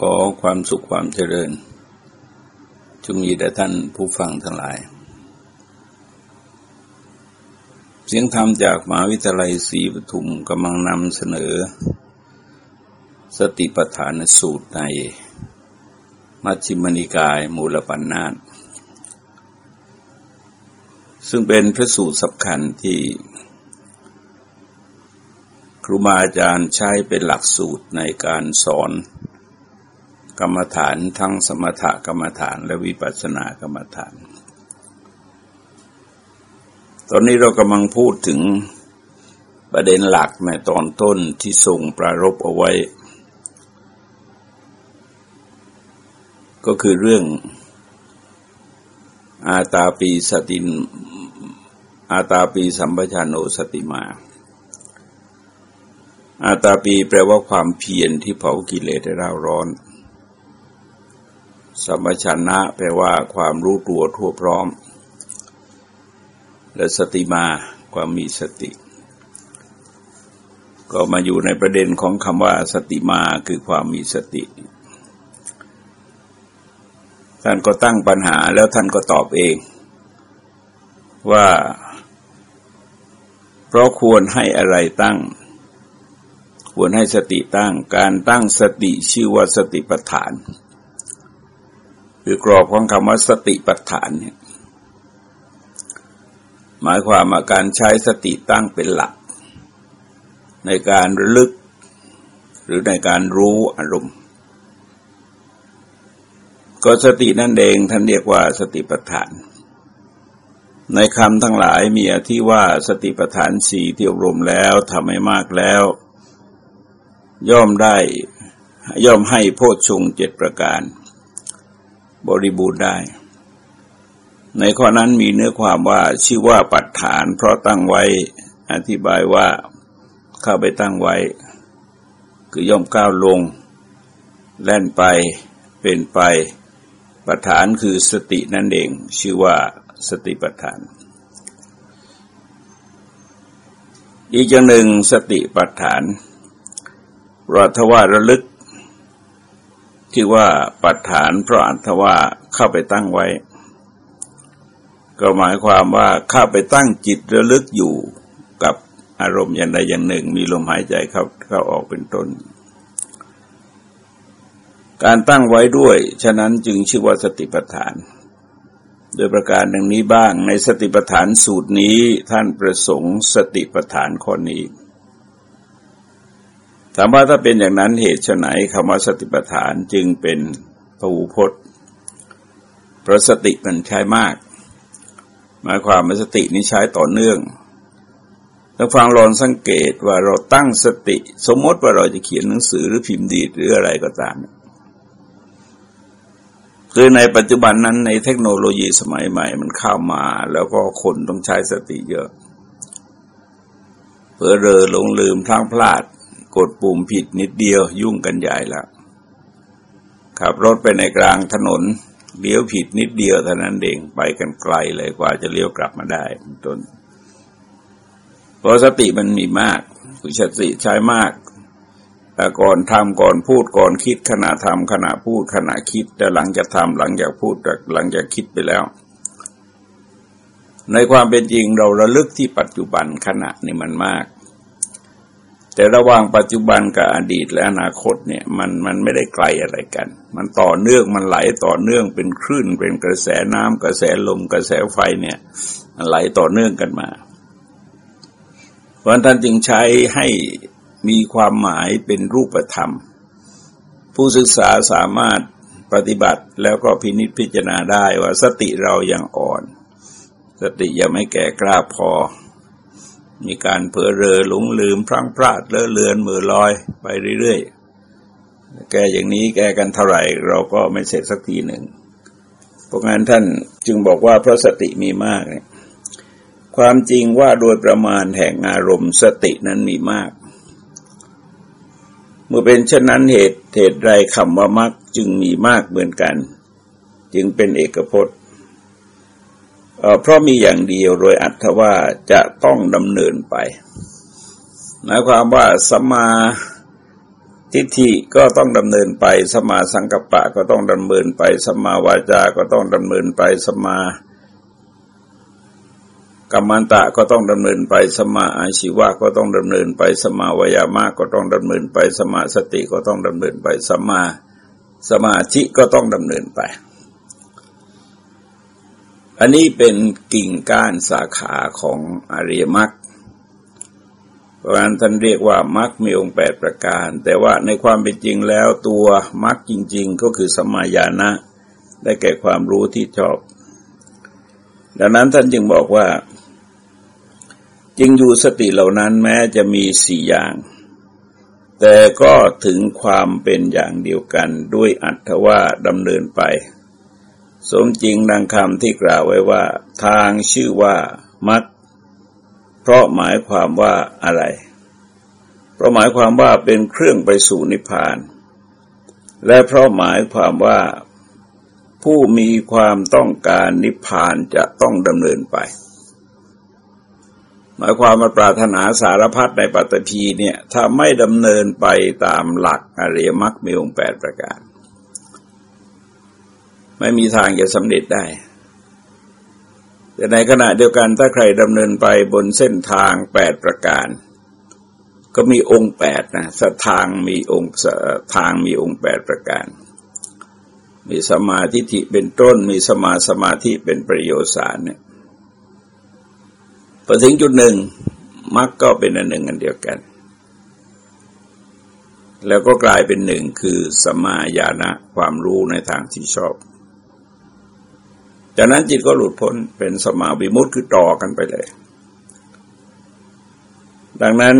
ขอความสุขความเจริญ จงมีแด่ท่านผู้ฟังทั้งหลาย เสียงธรรมจากมหาวิทยาลัยศรีปทุมกำลังนำเสนอ สติปัฏฐานสูตรใน มัชฌิมนิกายมูลปัญนาตซึ่งเป็นพระสูตรสำคัญที่ครูบาอาจารย์ใช้เป็นหลักสูตรในการสอน กรรมฐานทั้งสมถกรรมฐานและวิปัสสนากรรมฐาน ตอนนี้เรากำลังพูดถึงประเด็นหลักในตอนต้นที่ส่งประรบเอาไว้ ก็คือเรื่องอาตาปีสตินอาตาปีสัมปชานโนสติมา อาตาปีแปลว่าความเพียรที่เผากิเลสให้เราร้อน สมชันะแปลว่าความรู้ตัวทั่วพร้อม และสติมาความมีสติ ก็มาอยู่ในประเด็นของคำว่าสติมาคือความมีสติ ท่านก็ตั้งปัญหาแล้วท่านก็ตอบเอง ว่า เพราะควรให้อะไรตั้ง ควรให้สติตั้ง การตั้งสติชื่อว่าสติปัฏฐาน คือกรอบของคำว่าสติปัฏฐานเนี่ยหมายความว่าการใช้สติตั้งเป็นหลัก ในการระลึก หรือในการรู้อารมณ์ ก็สตินั่นเองท่านเรียกว่าสติปัฏฐาน ในคำทั้งหลายมีที่ว่าสติปัฏฐานสี่ที่อบรมแล้วทำให้มากแล้ว ย่อมได้ย่อมให้โพชฌงเจ็ดประการ บริบูรณ์ได้ ในข้อนั้นมีเนื้อความว่าชื่อว่าปัจฐาน เพราะตั้งไว้อธิบายว่าเข้าไปตั้งไว้ คือย่อมก้าวลง แล่นไปเป็นไปปัฏฐานคือสตินั่นเอง ชื่อว่าสติปัฏฐาน อีกอย่างหนึ่งสติปัฏฐานรัตว่าระลึก ที่ว่าปัจฐานเพราะอัตว่าเข้าไปตั้งไว้ ก็หมายความว่าเข้าไปตั้งจิตระลึกอยู่กับอารมณ์อย่างใดอย่างหนึ่ง มีลมหายใจเข้าเข้าออกเป็นต้น การตั้งไว้ด้วย ฉะนั้นจึงชื่อว่าสติปัฏฐาน โดยประการดังนี้บ้างในสติปัฏฐานสูตรนี้ท่านประสงค์สติปัฏฐานข้อนี้ ถามว่าถ้าเป็นอย่างนั้นเหตุไฉนคำว่าสติปัฏฐานจึงเป็นพหูพจน์เพราะสติมันใช้มาก หมายความว่าสตินี้ใช้ต่อเนื่องถ้าฟังลองสังเกตว่าเราตั้งสติ สมมติว่าเราจะเขียนหนังสือหรือพิมพ์ดีดหรืออะไรก็ตามคือในปัจจุบันนั้นในเทคโนโลยีสมัยใหม่มันเข้ามา แล้วก็คนต้องใช้สติเยอะเผลอเรอหลงลืมทางพลาด กดปุ่มผิดนิดเดียวยุ่งกันใหญ่ล้วขับรถไปในกลางถนนเลี้ยวผิดนิดเดียวเท่านั้นเองไปกันไกลเลยกว่าจะเลี้ยวกลับมาได้ต้นเพราะสติมันมีมากคือสติใช้มากแต่ก่อนทำก่อนพูดก่อนคิดขณะทำขณะพูดขณะคิดแต่หลังจากทำหลังจากพูดหลังจากคิดไปแล้ว ในความเป็นจริงเราระลึกที่ปัจจุบันขณะนี่มันมาก แต่ระหว่างปัจจุบันกับอดีตและอนาคตเนี่ยมันมันไม่ได้ไกลอะไรกัน มันต่อเนื่องมันไหลต่อเนื่องเป็นคลื่นเป็นกระแสน้ำกระแสลมกระแสไฟเนี่ยมันไหลต่อเนื่องกันมาเพราะท่านจึงใช้ให้มีความหมายเป็นรูปธรรม ผู้ศึกษาสามารถปฏิบัติแล้วก็พินิจพิจารณาได้ว่าสติเรายังอ่อน สติยังไม่แก่กล้าพอ มีการเผลอเรอหลงลืมพลั้งพลาดเลอะเลือนมือลอยไปเรื่อยๆ แกอย่างนี้แกกันเท่าไหร่ เราก็ไม่เสร็จสักทีหนึ่งเพราะงั้นท่านจึงบอกว่าพระสติมีมากเนี่ยความจริงว่าโดยประมาณแห่งอารมณ์สตินั้นมีมาก เมื่อเป็นเช่นนั้นเหตุเหตุไรคำว่ามักจึงมีมากเหมือนกัน จึงเป็นเอกพจน์ เพราะมีอย่างเดียวโดยอัตว่าจะต้องดำเนินไป หมายความว่าสมาทิฏฐิก็ต้องดำเนินไป สมาสังกัปปะก็ต้องดำเนินไป สมาวาจาก็ต้องดำเนินไป สมากัมมันตะก็ต้องดำเนินไป สมาอาชีวะก็ต้องดำเนินไป สมาวยามะก็ต้องดำเนินไป สมาสติก็ต้องดำเนินไป สมาสมาธิก็ต้องดำเนินไป อันนี้เป็นกิ่งก้านสาขาของอริยมรรคเพราะฉะนั้นท่านเรียกว่ามรรคมีองค์แปดประการ แต่ว่าในความเป็นจริงแล้วตัวมรรคจริง ๆ ก็คือสมาญาณะได้แก่ความรู้ที่ชอบ ดังนั้นท่านจึงบอกว่า จริงอยู่สติเหล่านั้นแม้จะมีสี่อย่าง แต่ก็ถึงความเป็นอย่างเดียวกันด้วยอัตว่าดำเนินไป สมจริงดังคำที่กล่าวไว้ว่า ทางชื่อว่ามัดเพราะหมายความว่าอะไร เพราะหมายความว่าเป็นเครื่องไปสู่นิพพาน และเพราะหมายความว่าผู้มีความต้องการนิพพานจะต้องดำเนินไป หมายความมาปรารถนาสารพัดในปัตตภีเนี่ยถ้าไม่ดำเนินไปตามหลักอริยมรรคมีองค์แปดประการ ไม่มีทางจะสำเร็จได้ แต่ในขณะเดียวกันถ้าใครดำเนินไปบนเส้นทางแปดประการ ก็มีองค์แปดนะสทางมีองค์ทางมีองค์แปดประการ มีสมาธิิเป็นต้น มีสมาสมาธิเป็นประโยชน์สารเนี่ยพอถึงจุดหนึ่งมรรคก็เป็นอันหนึ่งอันเดียวกัน แล้วก็กลายเป็นหนึ่งคือสมาญาณะความรู้ในทางที่ชอบ จากนั้นจิตก็หลุดพ้นเป็นสมาวิมุตติคือต่อกันไปเลย ดังนั้น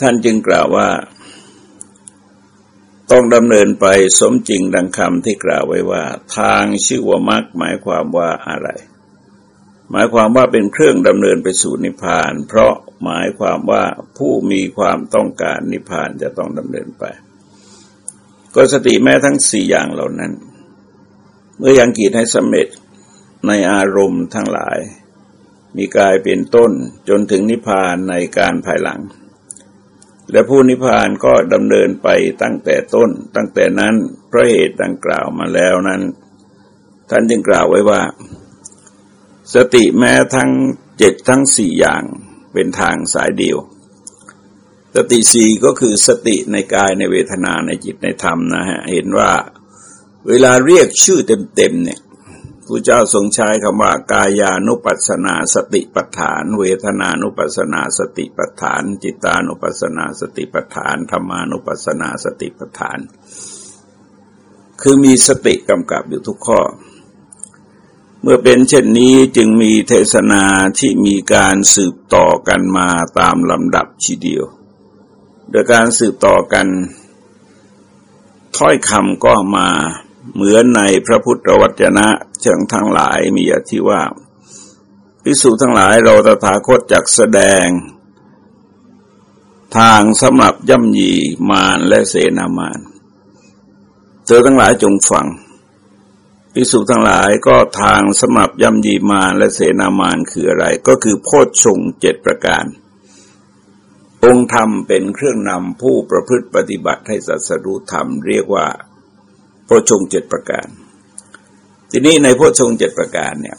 ท่านจึงกล่าวว่า ต้องดำเนินไปสมจริงดังคำที่กล่าวไว้ว่า ทางชื่อว่ามรรคหมายความว่าอะไร หมายความว่าเป็นเครื่องดำเนินไปสู่นิพพาน เพราะหมายความว่าผู้มีความต้องการนิพพานจะต้องดำเนินไป ก็สติแม้ทั้งสี่อย่างเหล่านั้น เมื่อยังกีดให้สำเร็จในอารมณ์ทั้งหลาย มีกายเป็นต้นจนถึงนิพพานในการภายหลัง และผู้นิพพานก็ดำเนินไปตั้งแต่ต้น ตั้งแต่นั้นเพราะเหตุดังกล่าวมาแล้วนั้น ท่านจึงกล่าวไว้ว่า สติแม้ทั้งเจ็ดทั้งสี่อย่างเป็นทางสายเดียว สติสี่ก็คือสติในกายในเวทนาในจิตในธรรมนะฮะเห็นว่าเวลาเรียกชื่อเต็มๆเนี่ยผู้เจ้าทรงใช้คำว่ากายานุปัสนาสติปัฏฐาน เวทนานุปัสนาสติปัฏฐาน จิตานุปัสนาสติปัฏฐานธรรมานุปัสนาสติปัฏฐาน คือมีสติกำกับอยู่ทุกข้อ เมื่อเป็นเช่นนี้จึงมีเทศนาที่มีการสืบต่อกันมาตามลำดับชีเดียว โดยการสืบต่อกันถ้อยคำก็มาเหมือนในพระพุทธวจนะเชิงทั้งหลายมีอธิว่าพิสูจทั้งหลายเราตถาคตจักแสดง ทางสำหรับย่ำยีมารและเสนามารเธอทั้งหลายจงฟังพิสูจทั้งหลายก็ทางสำหรับย่ำยีมารและเสนามารคืออะไร ก็คือโพชฌงเจ็ดประการ องค์ธรรมเป็นเครื่องนำผู้ประพฤติปฏิบัติให้สัสรุธรรม เรียกว่าโพชฌงเจ็ดประการ ทีนี้ในโพุทธทรงเจ็ดประการเนี่ย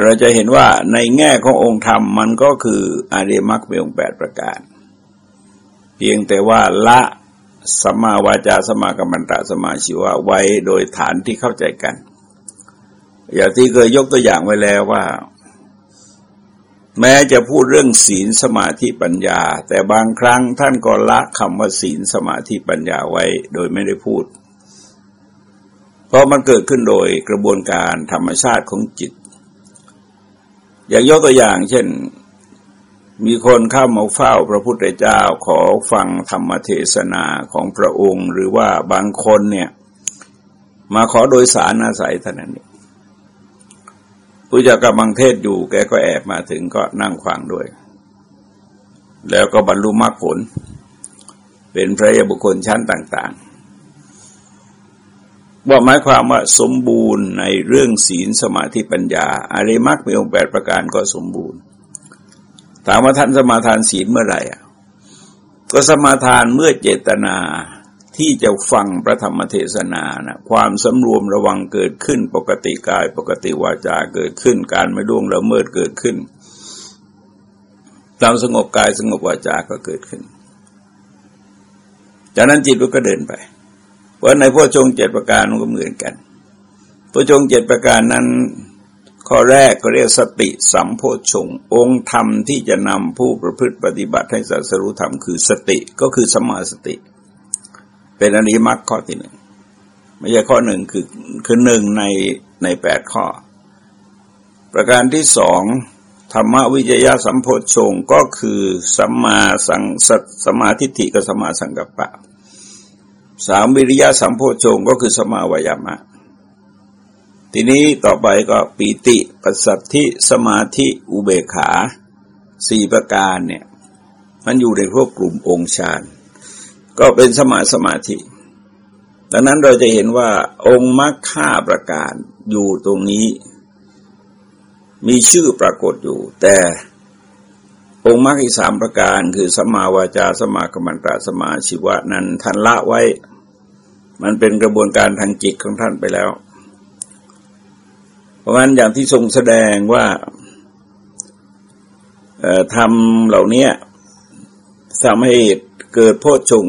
เราจะเห็นว่าในแง่ขององค์ธรรมมันก็คืออริมักมีองค์แปดประการ เพียงแต่ว่าละสมาวาจาสมากรรมันตะสมาชิวะไว้โดยฐานที่เข้าใจกัน อย่างที่เคยยกตัวอย่างไว้แล้วว่า แม้จะพูดเรื่องศีลสมาธิปัญญา แต่บางครั้งท่านก็ละคำว่าศีลสมาธิปัญญาไว้โดยไม่ได้พูด เพราะมันเกิดขึ้นโดยกระบวนการธรรมชาติของจิต อย่างยกตัวอย่างเช่น มีคนเข้ามาเฝ้าพระพุทธเจ้าขอฟังธรรมเทศนาของพระองค์ หรือว่าบางคนเนี่ย มาขอโดยสารอาศัยท่านนั้น ผู้จักกำลังเทศอยู่แกก็แอบมาถึงก็นั่งฟังด้วย แล้วก็บรรลุมรรคผล เป็นพระยาบุคคลชั้นต่าง ๆ ว่าหมายความว่าสมบูรณ์ในเรื่องศีลสมาธิปัญญาอริมักมีองค์แปดประการก็สมบูรณ์ ถามว่าท่านสมาทานศีลเมื่อไหร่อะก็สมาทานเมื่อเจตนา ที่จะฟังพระธรรมเทศนานะความสำรวมระวังเกิดขึ้น ปกติกายปกติวาจาเกิดขึ้น การไม่ล่วงละเมิดเกิดขึ้นความสงบกายสงบวาจาก็เกิดขึ้น จากนั้นจิตมันก็เดินไป เพราะในพวกชงเจ็ดประการมันก็เหมือนกันพวกชงเจ็ดประการนั้น ข้อแรกก็เรียกสติสัมโพชงองค์ธรรมที่จะนำผู้ประพฤติปฏิบัติให้สัสรุธรรมคือสติก็คือสมาสติ เป็นอริมักข้อที่หนึ่งไม่ใช่ข้อหนึ่งคือคือหนึ่งในในแปดข้อ ประการที่สองธรรมวิจยะสัมโพชงก็คือสัมมาสังสมาทิฏฐิกับสัมมาสังกัปปะ สามวิริยะสัมโพชงก็คือสัมมาวายามะ ทีนี้ต่อไปก็ปีติปัสสัทธิสมาธิอุเบขาสี่ประการเนี่ยมันอยู่ในพวกกลุ่มองค์ฌาน ก็เป็นสมาสมาธิ ดังนั้นเราจะเห็นว่าองค์มรรคห้าประการอยู่ตรงนี้ มีชื่อปรากฏอยู่ แต่องค์มรรคอีสามประการคือสมาวาจาสมากัมมันตะสมาชีวะนั้นท่านละไว้ มันเป็นกระบวนการทางจิตของท่านไปแล้ว เพราะงั้นอย่างที่ทรงแสดงว่าทำเหล่านี้ทำให้เกิดโพชฌง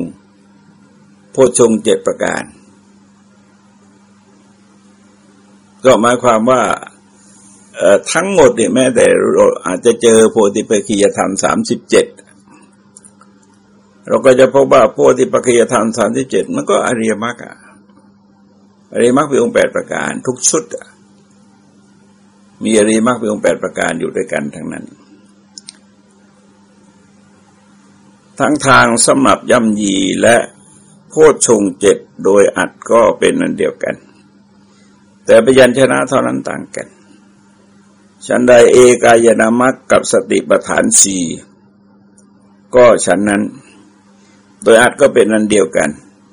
โพชงเจ็ดประการ ก็หมายความว่าทั้งหมดเนี่ยแม้แต่เราอาจจะเจอโพธิปัจจยธรรมสามสิบเจ็ดเราก็จะพบว่าโพธิปัจจยธรรมสามสิบเจ็ดมันก็อริยมรรคอะอริยมรรคเป็นองค์แปดประการ ทุกชุดมีอริยมรรคเป็นองค์แปดประการอยู่ด้วยกันทั้งนั้น ทั้งทางสำหรับย่ำยีและ โพชฌงเจ็ดโดยอัดก็เป็นนันเดียวกัน แต่พยัญชนะเท่านั้นต่างกันฉันใดเอกายนามัคกับสติปัฏฐานสี่ก็ฉันนั้น โดยอาจก็เป็นนันเดียวกัน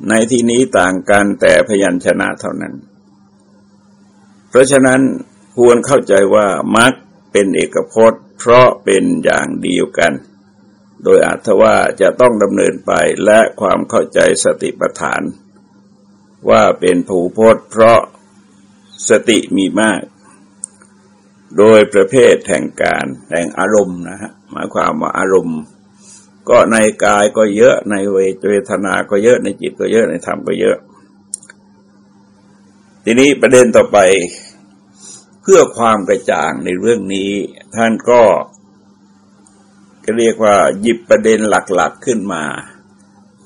ในที่นี้ต่างกันแต่พยัญชนะเท่านั้น เพราะฉะนั้นควรเข้าใจว่ามัคเป็นเอกพจน์ เพราะเป็นอย่างเดียวกัน โดยอาจว่าจะต้องดำเนินไปและความเข้าใจสติปัฏฐาน ว่าเป็นผูพจน์เพราะสติมีมาก โดยประเภทแห่งการแห่งอารมณ์นะฮะหมายความว่าอารมณ์ ก็ในกายก็เยอะในเวทนาก็เยอะในจิตก็เยอะในธรรมก็เยอะ ทีนี้ประเด็นต่อไปเพื่อความกระจ่างในเรื่องนี้ท่านก็ เรียกว่าหยิบประเด็นหลักๆขึ้นมา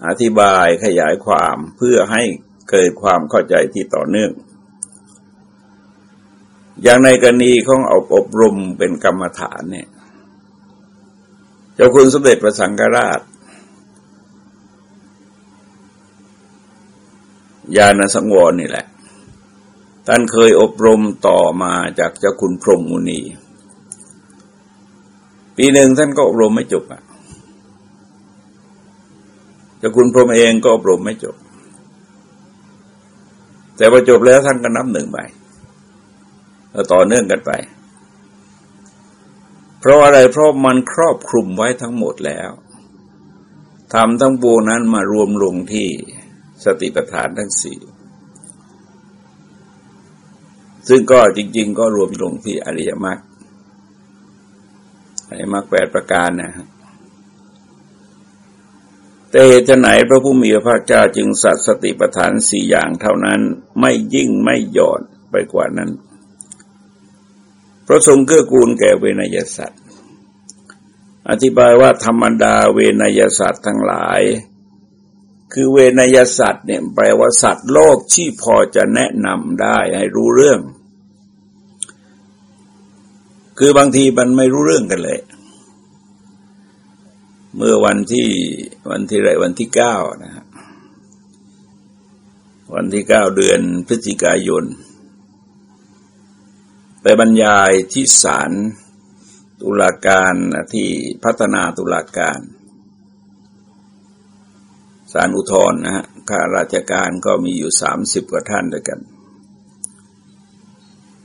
อธิบายขยายความเพื่อให้เกิดความเข้าใจที่ต่อเนื่อง อย่างในกรณีของอบอบรมเป็นกรรมฐานเนี่ย เจ้าคุณสมเด็จพระสังฆราช ญาณสังวรนี่แหละ ท่านเคยอบรมต่อมาจากเจ้าคุณพรหมมุนี ปีหนึ่งท่านก็อบรมไม่จบอะเจ้าคุณพรหมเองก็อบรมไม่จบ แต่พอจบแล้วท่านก็นับหนึ่งไปแล้วต่อเนื่องกันไป เพราะอะไรเพราะมันครอบคลุมไว้ทั้งหมดแล้วทำทั้งปวงนั้นมารวมลงที่สติปัฏฐานทั้งสี่ซึ่งก็จริง ๆ ก็รวมลงที่อริยมรรค อริยมรรคแปดประการนะฮะแต่เหตุไหนพระผู้มีพระภาคเจ้าจึงสัตสติปัฏฐานสี่อย่างเท่านั้นไม่ยิ่งไม่หย่อนไปกว่านั้นพระทรงเกื้อกูลแก่เวนยสัตว์ อธิบายว่าธรรมดาเวนยสัตว์ทั้งหลาย คือเวนยสัตว์เนี่ยแปลว่าสัตว์โลกที่พอจะแนะนำได้ให้รู้เรื่อง คือบางทีมันไม่รู้เรื่องกันเลย เมื่อวันที่วันที่ไรวันที่เก้านะฮะวันที่เก้าเดือนพฤศจิกายน ไปบรรยายที่ศาลตุลาการที่พัฒนาตุลาการศาลอุทธรนะฮะข้าราชการก็มีอยู่สามสิบกว่าท่านด้วยกัน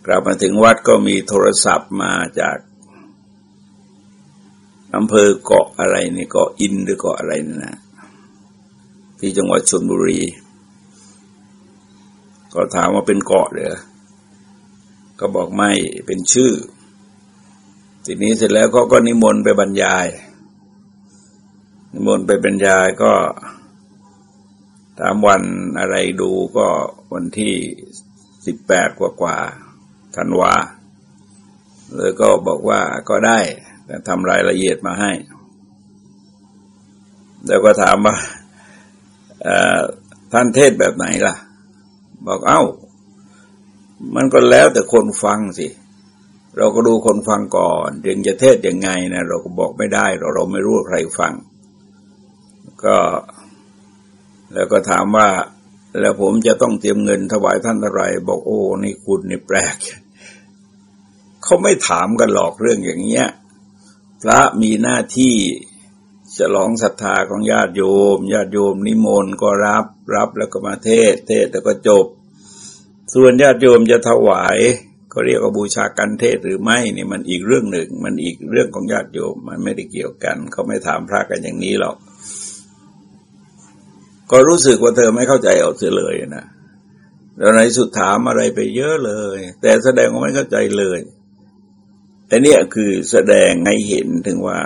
กลับมาถึงวัดก็มีโทรศัพท์มาจากอำเภอเกาะอะไรนี่เกาะอินหรือเกาะอะไรนี่นะที่จังหวัดชนบุรี ก็ถามว่าเป็นเกาะเหรอก็บอกไม่เป็นชื่อ ทีนี้เสร็จแล้วก็ก็นิมนต์ไปบรรยาย นิมนต์ไปบรรยายก็ตามวันอะไรดูก็วันที่สิบแปดกว่ากว่า ธันวาเลยก็บอกว่าก็ได้แต่ทำรายละเอียดมาให้ แล้วก็ถามว่าท่านเทศแบบไหนล่ะ บอกเอา้า มันก็แล้วแต่คนฟังสิ เราก็ดูคนฟังก่อนถึงจะเทศยังไงนะเราก็บอกไม่ได้เราเราไม่รู้ใครฟัง ก็ แล้วก็ถามว่า แล้วผมจะต้องเตรียมเงินถวายท่านอะไรบอกโอ้นี่คุณนี่แปลก เขาไม่ถามกันหรอกเรื่องอย่างเงี้ย พระมีหน้าที่ฉลองศรัทธาของญาติโยม ญาติโยมนิมนต์ก็รับรับแล้วก็มาเทศ เทศแล้วก็จบ ส่วนญาติโยมจะถวายเขาเรียกว่าบูชากันเทศหรือไม่นี่มันอีกเรื่องหนึ่ง มันอีกเรื่องของญาติโยม มันไม่ได้เกี่ยวกัน เขาไม่ถามพระกันอย่างนี้หรอก ก็รู้สึกว่าเธอไม่เข้าใจเอาเสียเลยนะแล้วในสุดถามอะไรไปเยอะเลย แต่แสดงว่าไม่เข้าใจเลย แต่เนี่ยคือแสดงให้เห็นถึงว่า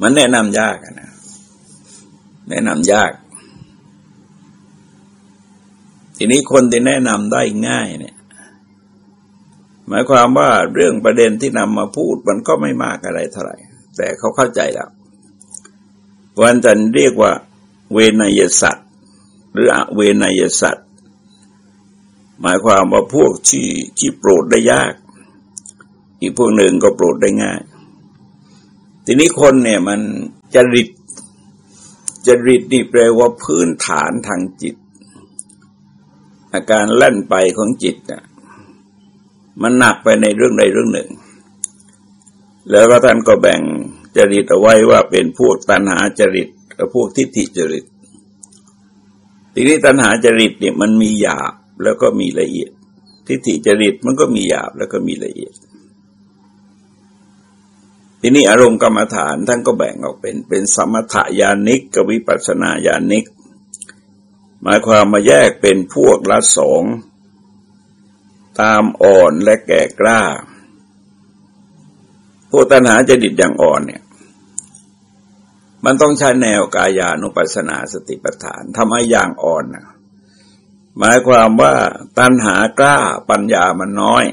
มันแนะนำยากนะ แนะนำยาก ทีนี้คนที่แนะนำได้ง่ายเนี่ย หมายความว่าเรื่องประเด็นที่นำมาพูดมันก็ไม่มากอะไรเท่าไหร่ แต่เขาเข้าใจแล้ววันจันเรียกว่า เวนยสัตว์หรืออเวนยสัตว์หมายความว่าพวกที่ที่โปรดได้ยาก อีกพวกหนึ่งก็โปรดได้ง่าย ทีนี้คนเนี่ยมันจริตจริตนี่แปลว่าพื้นฐานทางจิต อาการเล่นไปของจิตอะมันหนักไปในเรื่องใดเรื่องหนึ่ง แล้วก็ท่านก็แบ่งจริตเอาไว้ว่าเป็นพวกตัณหาจริตกับพวกทิฏฐิจริต ทีนี้ตัณหาจริตเนี่ยมันมีหยาบแล้วก็มีละเอียด ทิฏฐิจริตมันก็มีหยาบแล้วก็มีละเอียด ทีนี้อารมณ์กรรมฐานท่านก็แบ่งออกเป็นเป็นสมถยานิกกับวิปัสนาญาณิก หมายความมาแยกเป็นพวกละสองตามอ่อนและแก่กล้า พวกตัณหาจะดิดอย่างอ่อนเนี่ย มันต้องใช้แนวกายานุปัสสนาสติปัฏฐานทำให้อย่างอ่อนนะหมายความว่าตัณหากล้าปัญญามันน้อย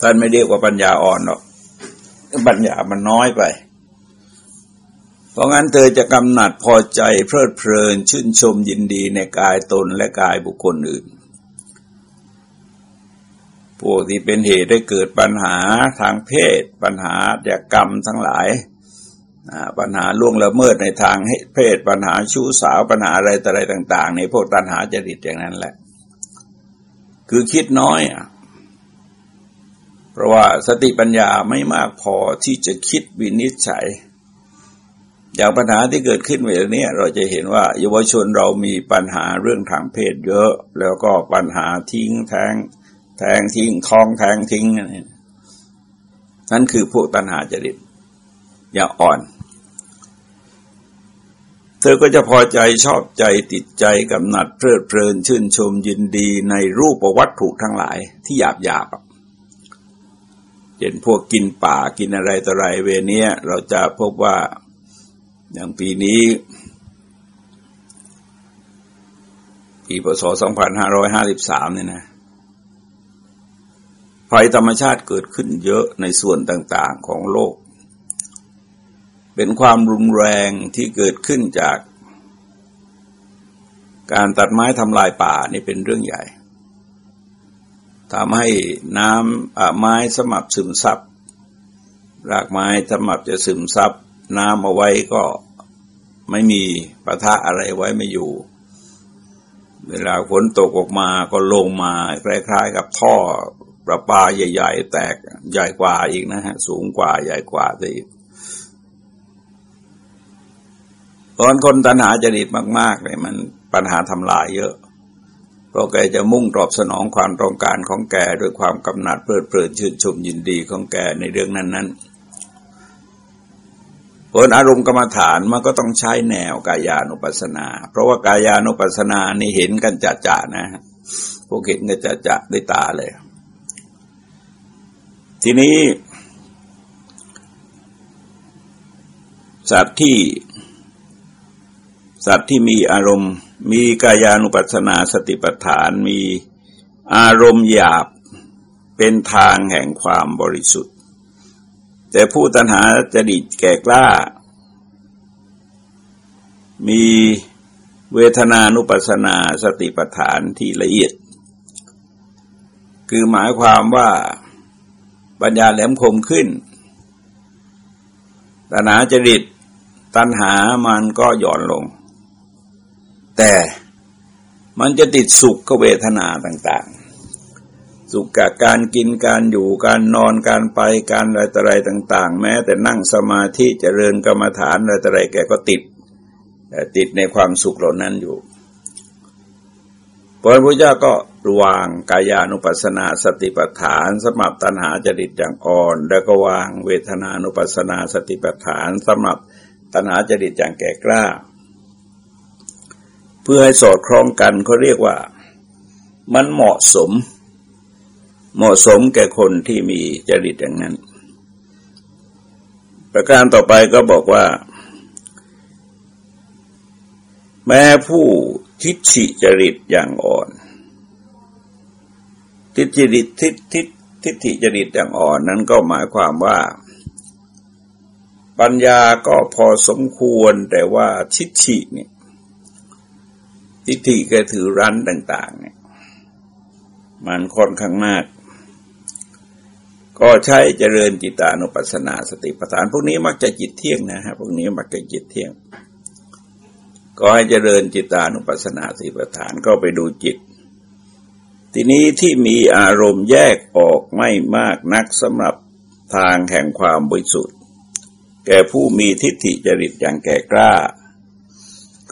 ท่านไม่เรียกว่าปัญญาอ่อนหรอก ปัญญามันน้อยไป เพราะงั้นเธอจะกำหนัดพอใจเพลิดเพลินชื่นชมยินดีในกายตนและกายบุคคลอื่นพวกที่เป็นเหตุได้เกิดปัญหาทางเพศ ปัญหาแากรรมทั้งหลายปัญหาล่วงละเมิดในทางเพศปัญหาชู้สาวปัญหาอะไรต่อะไรต่าง ๆ ในพวกตัณหาจริตอย่างนั้นแหละ คือคิดน้อยอะ เพราะว่าสติปัญญาไม่มากพอที่จะคิดวินิจฉัย อย่างปัญหาที่เกิดขึ้นแบบนี้เราจะเห็นว่าเยาวชนเรามีปัญหาเรื่องทางเพศเยอะ แล้วก็ปัญหาทิ้งแทงแทงทิ้งท้องแทงทิ้งนั่นคือพวกตัณหาจริตอย่าอ่อน เธอก็จะพอใจชอบใจติดใจกำหนัดเพลิดเพลินชื่นชมยินดีในรูปวัตถุทั้งหลายที่หยาบหยาบ เช่นพวกกินป่ากินอะไรต่ออะไรเวเนี้ยเราจะพบว่าอย่างปีนี้ ปีพศ 2553 เนี่ยนะภัยธรรมชาติเกิดขึ้นเยอะในส่วนต่างๆของโลก เป็นความรุนแรงที่เกิดขึ้นจาก การตัดไม้ทำลายป่านี่เป็นเรื่องใหญ่ ทำให้น้ำไม้สมับซึมซับรากไม้สมับจะซึมซับน้ำเอาไว้ก็ไม่มีปะทะอะไรไว้ไม่อยู่ เวลาฝนตกออกมาก็ลงมาคล้ายๆ กับท่อประปาใหญ่ ๆ แตกใหญ่กว่าอีกนะฮะ สูงกว่าใหญ่กว่าอีกตอนคนตัณหาจริตมาก ๆ เลยมันปัญหาทำลายเยอะ ราะแกจะมุ่งตอบสนองความต้องการของแกด้วยความกำหนัดเพลิดเพลินชื่นชมยินดีของแกในเรื่องนั้นๆผลอารมณ์กรรมฐานมันก็ต้องใช้แนวกายานุปัสสนา เพราะว่ากายานุปัสสนานี่เห็นกันจะจะนะพวกเห็นกันจะจะด้วยตาเลย ทีนี้สัตว์ที่ สัตว์ที่มีอารมณ์ มีกายานุปัสสนาสติปัฏฐาน มีอารมณ์หยาบเป็นทางแห่งความบริสุทธิ์ แต่ผู้ตัณหาจะดิแก่กล้า มีเวทนานุปัสสนาสติปัฏฐานที่ละเอียด คือหมายความว่าปัญญาแหลมคมขึ้น ตัณหาจริต ตัณหามันก็หย่อนลง แต่มันจะติดสุขเวทนาต่างๆ สุขกับการกินการอยู่การนอนการไปการอะไรต่ออะไรต่าง ๆ แม้แต่นั่งสมาธิเจริญกรรมฐานอะไรต่ออะไรแกก็ติดติดในความสุขเหล่านั้นอยู่พระพุทธเจ้าก็วางกายานุปัสสนาสติปัฏฐานสำหรับตัณหาจริตอย่างอ่อน แล้วก็วางเวทนานุปัสสนาสติปัฏฐานสำหรับตัณหาจริตอย่างแก่กล้า เพื่อให้สอดคล้องกันเขาเรียกว่ามันเหมาะสม เหมาะสมแก่คนที่มีจริตอย่างนั้น ประการต่อไปก็บอกว่า แม้ผู้ทิฏฐิจริตอย่างอ่อน ทิฏฐิจริตทิฏฐิทิฏฐิจริตอย่างอ่อนนั้นก็หมายความว่าปัญญาก็พอสมควรแต่ว่าทิฏฐิเนี่ย ทิฏฐิแกถือรั้นต่างๆเนี่ยมันค่อนข้างมาก ก็ใช้เจริญจิตานุปัสสนาสติปัฏฐาน พวกนี้มักจะจิตเที่ยงนะฮะพวกนี้มักจะจิตเที่ยง ก็ให้เจริญจิตานุปัสสนาสติปัฏฐานก็ไปดูจิต ทีนี้ที่มีอารมณ์แยกออกไม่มากนักสำหรับทางแห่งความบริสุทธิ์ แก่ผู้มีทิฏฐิจริตอย่างแก่กล้า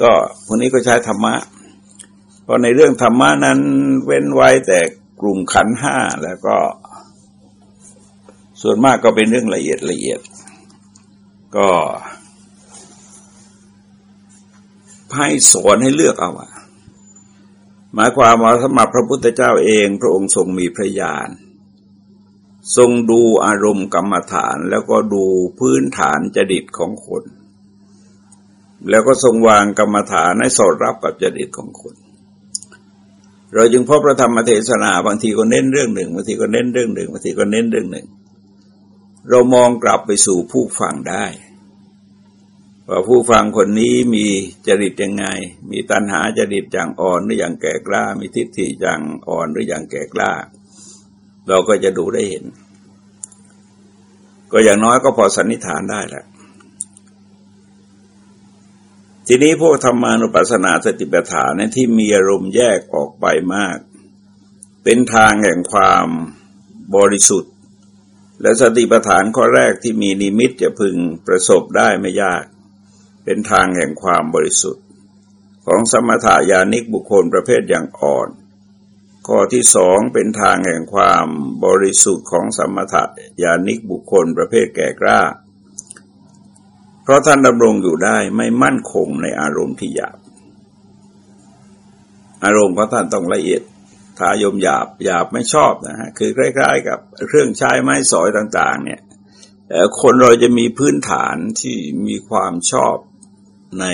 ก็พวกนี้ก็ใช้ธรรมะ เพราะในเรื่องธรรมะนั้นเว้นไว้แต่กลุ่มขันห้าแล้วก็ ส่วนมากก็เป็นเรื่องละเอียดละเอียด ก็ให้สอนให้เลือกเอาอะหมายความว่าสมับพระพุทธเจ้าเอง พระองค์ทรงมีพระญาณทรงดูอารมณ์กรรมฐานแล้วก็ดูพื้นฐานจดิตของคน แล้วก็ทรงวางกรรมฐานให้สอดรับกับจดิตของคน เราจึงพบพระธรรมเทศนาบางทีก็เน้นเรื่องหนึ่งบางทีก็เน้นเรื่องหนึ่งบางทีก็เน้นเรื่องหนึ่ง เรามองกลับไปสู่ผู้ฟังได้ว่าผู้ฟังคนนี้มีจริตยังไง มีตัณหาจริตอย่างอ่อนหรืออย่างแก่กล้า มีทิฏฐิอย่างอ่อนหรืออย่างแก่กล้า เราก็จะดูได้เห็น ก็อย่างน้อยก็พอสันนิษฐานได้แหละ ทีนี้พวกธรรมานุปัสสนาสติปัฏฐานนที่มีอารมณ์แยกออกไปมาก เป็นทางแห่งความบริสุทธิ์ และสติปัฏฐานข้อแรกที่มีนิมิตจะพึงประสบได้ไม่ยาก เป็นทางแห่งความบริสุทธิ์ ของสมถายานิกบุคคลประเภทอย่างอ่อน ข้อที่สองเป็นทางแห่งความบริสุทธิ์ของสมถายานิกบุคคลประเภทแก่กล้า เพราะท่านดำรงอยู่ได้ไม่มั่นคงในอารมณ์ที่หยาบ อารมณ์ของท่านต้องละเอียดทายมหยาบหยาบไม่ชอบนะฮะคือคล้ายๆ กับเครื่องใช้ไม้สอยต่างๆ เนี่ยคนเราจะมีพื้นฐานที่มีความชอบใน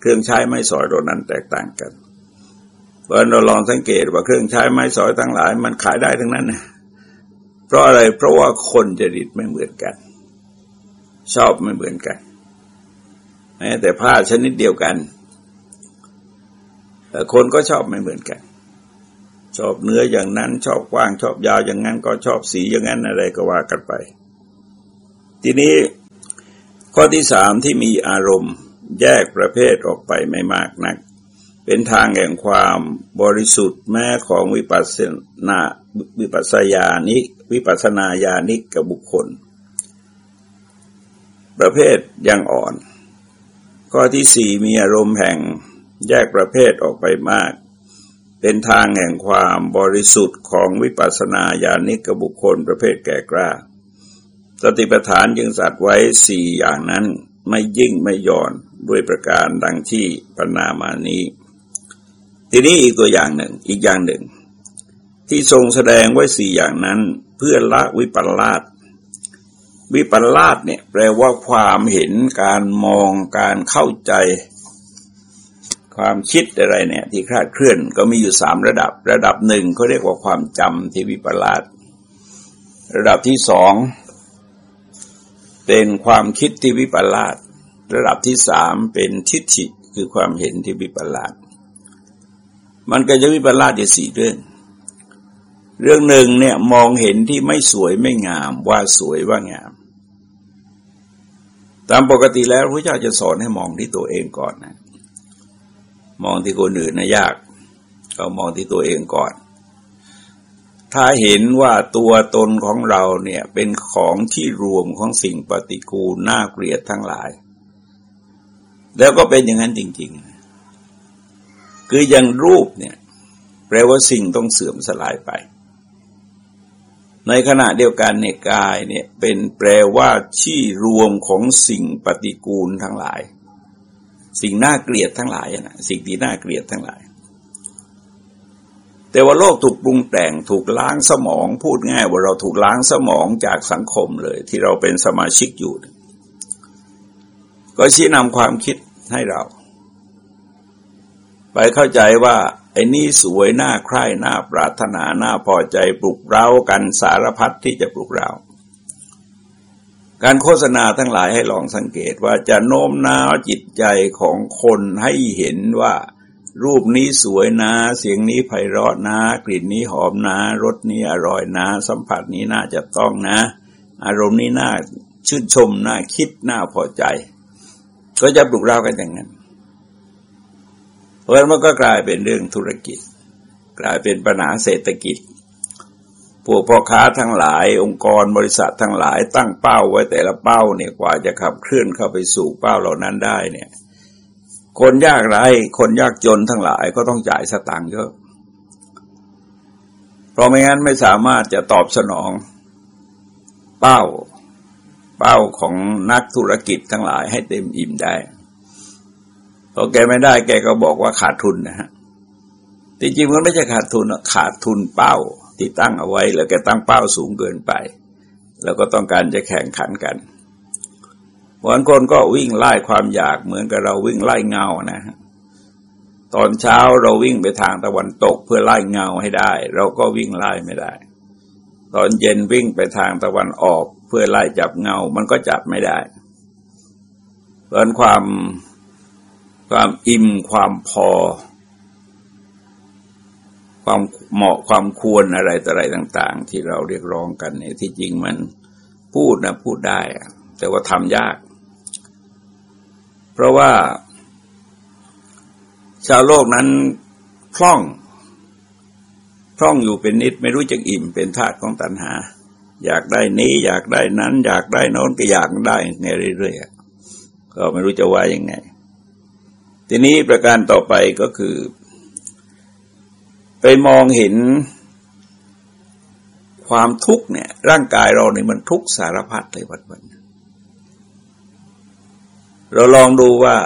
เครื่องใช้ไม้สอยเหล่านั้นแตกต่างกันเพราะเราลองสังเกตว่าเครื่องใช้ไม้สอยทั้งหลาย มันขายได้ทั้งนั้นนะเพราะอะไรเพราะว่าคนจริตไม่เหมือนกัน ชอบไม่เหมือนกัน แม้แต่ผ้าชนิดเดียวกัน คนก็ชอบไม่เหมือนกัน ชอบเนื้ออย่างนั้น ชอบกว้าง ชอบยาวอย่างนั้น ก็ชอบสีอย่างนั้นอะไรก็ว่ากันไป ทีนี้ข้อที่สามที่มีอารมณ์แยกประเภทออกไปไม่มากนัก เป็นทางแห่งความบริสุทธิ์แม้ของวิปัสสนาวิปัสสยานิวิปัสสนาญาณิกกับบุคคล ประเภทยังอ่อน ข้อที่สี่มีอารมณ์แห่งแยกประเภทออกไปมาก เป็นทางแห่งความบริสุทธิ์ของวิปัสสนาญาณิกบุคคลประเภทแก่กล้า สติปัฏฐานจึงสัตว์ไว้สี่อย่างนั้นไม่ยิ่งไม่ย่อนด้วยประการดังที่ปนามานี้ ทีนี้อีกตัวอย่างหนึ่งอีกอย่างหนึ่ง ที่ทรงแสดงไว้สี่อย่างนั้นเพื่อละวิปลาส วิปลาสเนี่ยแปลว่าความเห็นการมองการเข้าใจ ความคิดอะไรเนี่ย ที่คลาดเคลื่อนก็มีอยู่สามระดับ ระดับหนึ่งเขาเรียกว่าความจำที่วิปลาสระดับที่สองเป็นความคิดที่วิปลาสระดับที่สามเป็นทิฏฐิคือความเห็นที่วิปลาสมันก็จะวิปลาสอยู่สี่เรื่องเรื่องหนึ่งเนี่ยมองเห็นที่ไม่สวยไม่งามว่าสวยว่างาม ตามปกติแล้วพระเจ้าจะสอนให้มองที่ตัวเองก่อนนะ มองที่คนอื่นนะยาก ก็มองที่ตัวเองก่อน ถ้าเห็นว่าตัวตนของเราเนี่ยเป็นของที่รวมของสิ่งปฏิกูลน่าเกลียดทั้งหลาย แล้วก็เป็นอย่างนั้นจริง ๆ คืออย่างรูปเนี่ยแปลว่าสิ่งต้องเสื่อมสลายไป ในขณะเดียวกันในกายเนี่ยเป็นแปลว่าที่รวมของสิ่งปฏิกูลทั้งหลาย สิ่งน่าเกลียดทั้งหลายนะสิ่งที่น่าเกลียดทั้งหลาย แต่ว่าโลกถูกปรุงแต่งถูกล้างสมอง พูดง่ายว่าเราถูกล้างสมองจากสังคมเลย ที่เราเป็นสมาชิกอยู่ ก็ชี้นำความคิดให้เรา ไปเข้าใจว่า ไอ้นี่สวยน่าใคร่น่าปรารถนาน่าพอใจปลุกเร้ากันสารพัดที่จะปลุกเร้าการโฆษณาทั้งหลายให้ลองสังเกตว่าจะโน้มน้าวจิตใจของคนให้เห็นว่า รูปนี้สวยนะ เสียงนี้ไพเราะนะ กลิ่นนี้หอมนะรสนี้อร่อยนะ สัมผัสนี้น่าจะต้องนะ อารมณ์นี้น่าชื่นชมน่าคิดน่าพอใจ ก็จะปลุกเร้ากันอย่างนั้น เพราะฉะนั้นมันก็กลายเป็นเรื่องธุรกิจ กลายเป็นปัญหาเศรษฐกิจ พวกพ่อค้าทั้งหลาย องค์กรบริษัททั้งหลายตั้งเป้าไว้แต่ละเป้าเนี่ยกว่าจะขับเคลื่อนเข้าไปสู่เป้าเหล่านั้นได้เนี่ยคนยากไรคนยากจนทั้งหลายก็ต้องจ่ายสตางค์เยอะ เพราะไม่งั้นไม่สามารถจะตอบสนองเป้าเป้าของนักธุรกิจทั้งหลายให้เต็มอิ่มได้ พอแกไม่ได้ แกก็บอกว่าขาดทุนนะฮะจริงๆมันไม่ใช่ขาดทุนขาดทุนเป้าที่ตั้งเอาไว้ แล้วแกตั้งเป้าสูงเกินไป แล้วก็ต้องการจะแข่งขันกันบางคนก็วิ่งไล่ความอยากเหมือนกับเราวิ่งไล่เงานะฮะตอนเช้าเราวิ่งไปทางตะวันตกเพื่อไล่เงาให้ได้ เราก็วิ่งไล่ไม่ได้ ตอนเย็นวิ่งไปทางตะวันออกเพื่อไล่จับเงา มันก็จับไม่ได้เพราะความ ความอิ่มความพอ ความเหมาะความควรอะไรต่ออะไรต่าง ๆ ที่เราเรียกร้องกันเนี่ยที่จริงมันพูดนะพูดได้ แต่ว่าทำยาก เพราะว่า ชาวโลกนั้นคล่องคล่องอยู่เป็นนิดไม่รู้จักอิ่มเป็นธาตุของตัณหา อยากได้นี้ อยากได้นั้น อยากได้นอนก็อยากได้ไงเรื่อยๆก็ไม่รู้จะว่ายังไง ทีนี้ประการต่อไปก็คือ ไปมองเห็นความทุกข์เนี่ย ร่างกายเราเนี่ยมันทุกข์สารพัดเลยวันวันเราลองดูว่า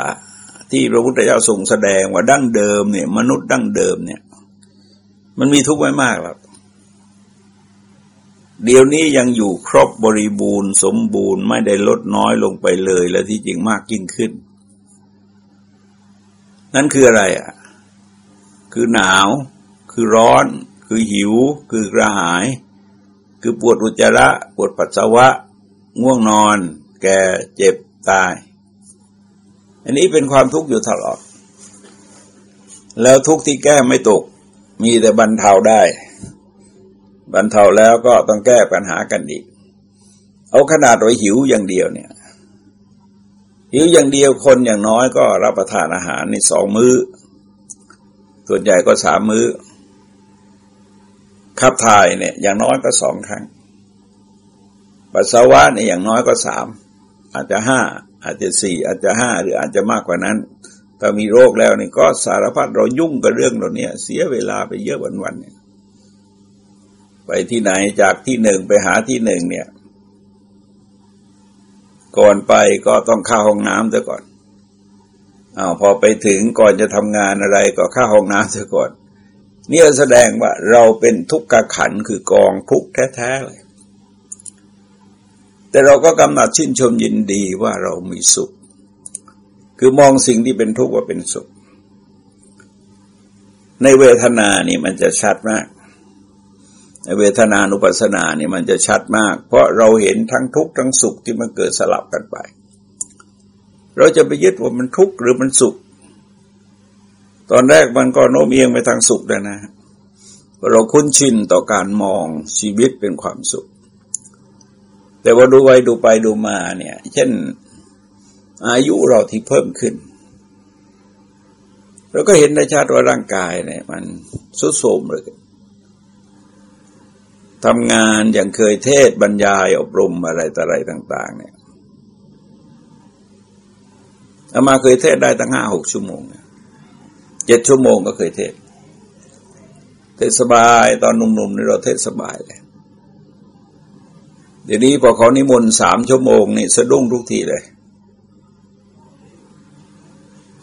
ที่พระพุทธเจ้าทรงแสดงว่าดั้งเดิมเนี่ย มนุษย์ดั้งเดิมเนี่ย มันมีทุกข์ไม่มากหรอกเดี๋ยวนี้ยังอยู่ครบบริบูรณ์ สมบูรณ์ไม่ได้ลดน้อยลงไปเลย และที่จริงมากยิ่งขึ้น นั่นคืออะไรอะ คือหนาว คือร้อน คือหิว คือกระหาย คือปวดอุจจาระปวดปัสสาวะ ง่วงนอน แก่เจ็บตาย อันนี้เป็นความทุกข์อยู่ตลอด แล้วทุกข์ที่แก้ไม่ตก มีแต่บรรเทาได้ บรรเทาแล้วก็ต้องแก้ปัญหากันอีก เอาขนาดไว้หิวอย่างเดียวเนี่ย หิวอย่างเดียวคนอย่างน้อยก็รับประทานอาหารในสองมือ้อ ส่วนใหญ่ก็สามมือ้อขับถ่ายเนี่ยอย่างน้อยก็สองครั้ง ปัสสาวะเนี่ยอย่างน้อยก็สามอาจจะห้าอาจจะสี่อาจจะห้าหรืออาจจะมากกว่านั้นถ้ามีโรคแล้วนี่ก็สารพัดเรายุ่งกับเรื่องเราเนี่ยเสียเวลาไปเยอะวันๆเนี่ยไปที่ไหนจากที่หนึ่งไปหาที่หนึ่งเนี่ย ก่อนไปก็ต้องเข้าห้องน้ำซะก่อนอ้าวพอไปถึงก่อนจะทำงานอะไรก็เข้าห้องน้ำซะก่อนนี่แสดงว่าเราเป็นทุกข์กขันคือกองทุกแท้ๆเลยแต่เราก็กำหนัดชื่นชมยินดีว่าเรามีสุข คือมองสิ่งที่เป็นทุกข์ว่าเป็นสุข ในเวทนานี่มันจะชัดมาก เวทนานุปัสสนานี่มันจะชัดมาก เพราะเราเห็นทั้งทุกข์ทั้งสุขที่มันเกิดสลับกันไป เราจะไปยึดว่ามันทุกข์หรือมันสุข ตอนแรกมันก็โน้มเอียงไปทางสุขแล้วนะ เราคุ้นชินต่อการมองชีวิตเป็นความสุข แต่ว่าดูไปดูไปดูมาเนี่ย เช่นอายุเราที่เพิ่มขึ้นเราก็เห็นได้ชัดว่าร่างกายเนี่ย มันสุดโทมเลย ทำงานอย่างเคยเทศบรรยายอบรมอะไรต่ออะไรต่าง ๆ เนี่ยเอามาเคยเทศได้ตั้งห้าหกชั่วโมงเนี่ยเจ็ดชั่วโมงก็เคยเทศ เทศสบายตอนหนุ่มๆนี่เราเทศสบายเลยเดี๋ยวนี้พอเขานิมนต์สามชั่วโมงนี่สะดุ้งทุกทีเลย